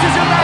This is your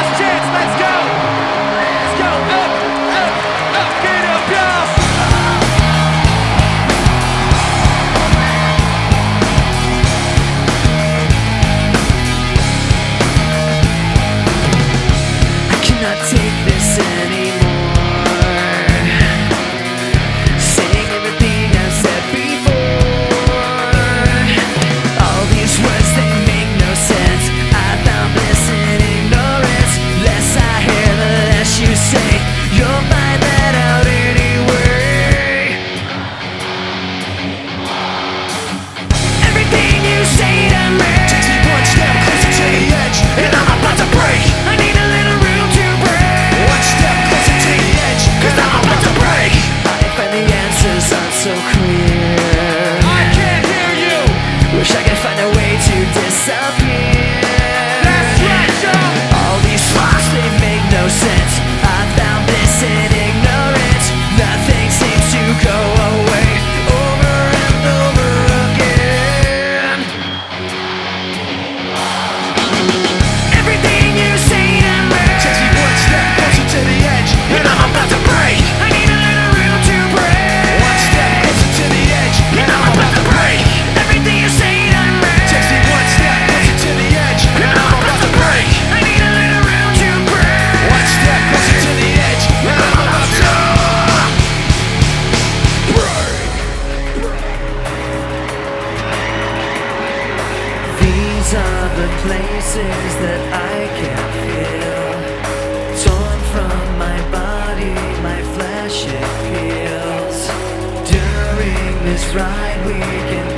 These are the places that I can feel. Torn from my body, my flesh it peels During this ride we can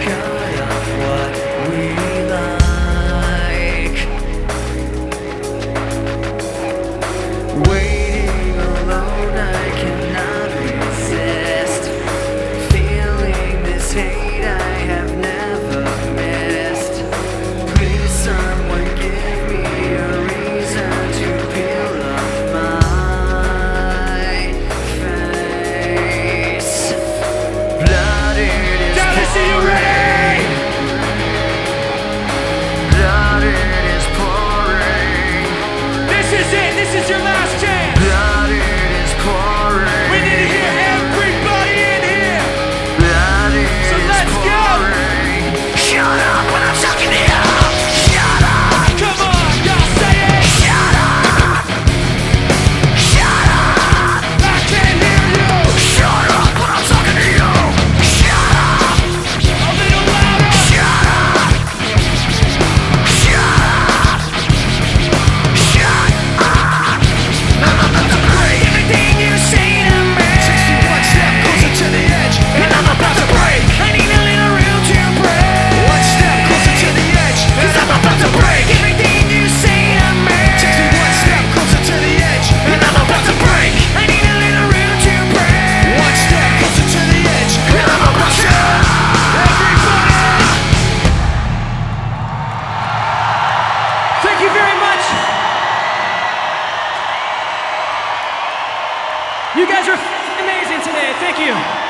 You guys are amazing today. Thank you.